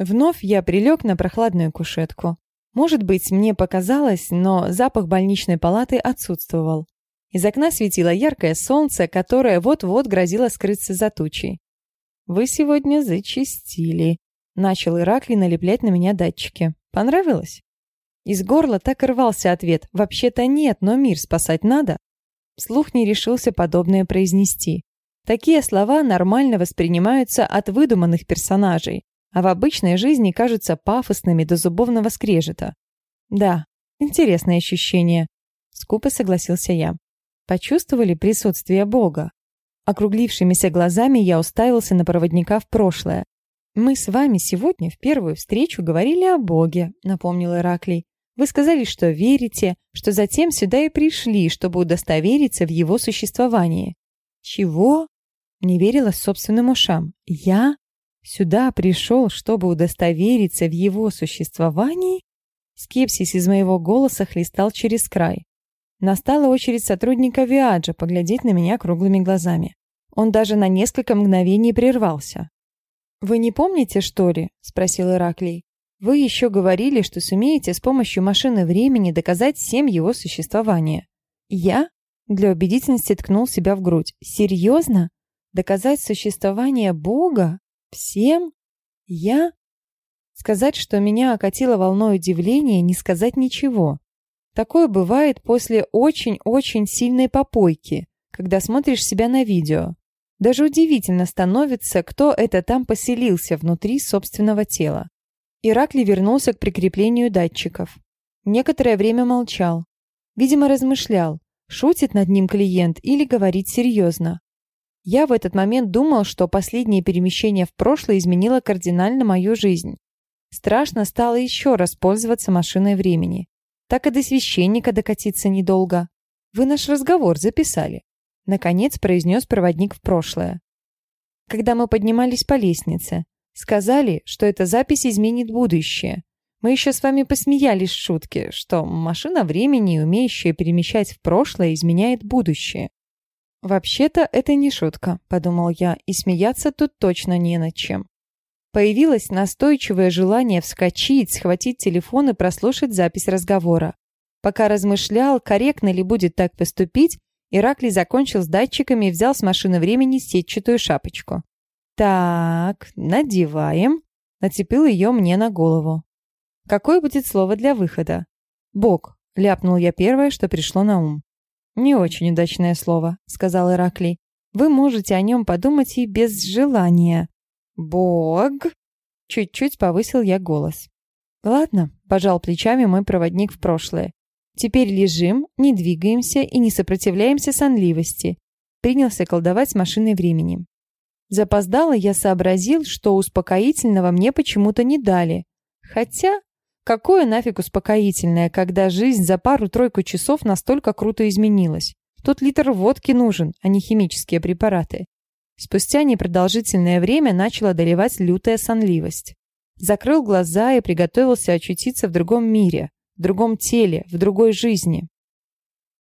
Вновь я прилег на прохладную кушетку. Может быть, мне показалось, но запах больничной палаты отсутствовал. Из окна светило яркое солнце, которое вот-вот грозило скрыться за тучей. «Вы сегодня зачистили», — начал Иракли налеплять на меня датчики. «Понравилось?» Из горла так рвался ответ. «Вообще-то нет, но мир спасать надо». Слух не решился подобное произнести. Такие слова нормально воспринимаются от выдуманных персонажей, а в обычной жизни кажутся пафосными до зубовного скрежета. Да, интересное ощущение. Скупо согласился я. Почувствовали присутствие Бога? Округлившимися глазами я уставился на проводника в прошлое. «Мы с вами сегодня в первую встречу говорили о Боге», — напомнил Ираклий. «Вы сказали, что верите, что затем сюда и пришли, чтобы удостовериться в его существовании». «Чего?» — не верила собственным ушам. «Я? Сюда пришел, чтобы удостовериться в его существовании? Скепсис из моего голоса хлестал через край. Настала очередь сотрудника Виаджа поглядеть на меня круглыми глазами. Он даже на несколько мгновений прервался. «Вы не помните, что ли?» — спросил Ираклий. «Вы еще говорили, что сумеете с помощью машины времени доказать всем его существование». «Я?» — для убедительности ткнул себя в грудь. «Серьезно? Доказать существование Бога? Всем? Я? Сказать, что меня окатило волной удивления, не сказать ничего. Такое бывает после очень-очень сильной попойки, когда смотришь себя на видео. Даже удивительно становится, кто это там поселился внутри собственного тела. Иракли вернулся к прикреплению датчиков. Некоторое время молчал. Видимо, размышлял, шутит над ним клиент или говорит серьезно. Я в этот момент думал, что последнее перемещение в прошлое изменило кардинально мою жизнь. Страшно стало еще раз пользоваться машиной времени. Так и до священника докатиться недолго. Вы наш разговор записали. Наконец произнес проводник в прошлое. Когда мы поднимались по лестнице, сказали, что эта запись изменит будущее. Мы еще с вами посмеялись в шутке, что машина времени, умеющая перемещать в прошлое, изменяет будущее. «Вообще-то это не шутка», — подумал я, и смеяться тут точно не над чем. Появилось настойчивое желание вскочить, схватить телефон и прослушать запись разговора. Пока размышлял, корректно ли будет так поступить, Ираклий закончил с датчиками и взял с машины времени сетчатую шапочку. «Так, надеваем», — нацепил ее мне на голову. «Какое будет слово для выхода?» «Бог», — ляпнул я первое, что пришло на ум. «Не очень удачное слово», — сказал Ираклий. «Вы можете о нем подумать и без желания». «Бог?» Чуть-чуть повысил я голос. «Ладно», — пожал плечами мой проводник в прошлое. «Теперь лежим, не двигаемся и не сопротивляемся сонливости». Принялся колдовать с машиной времени. Запоздало я сообразил, что успокоительного мне почему-то не дали. Хотя Какое нафиг успокоительное, когда жизнь за пару-тройку часов настолько круто изменилась? Тут литр водки нужен, а не химические препараты. Спустя непродолжительное время начала доливать лютая сонливость. Закрыл глаза и приготовился очутиться в другом мире, в другом теле, в другой жизни.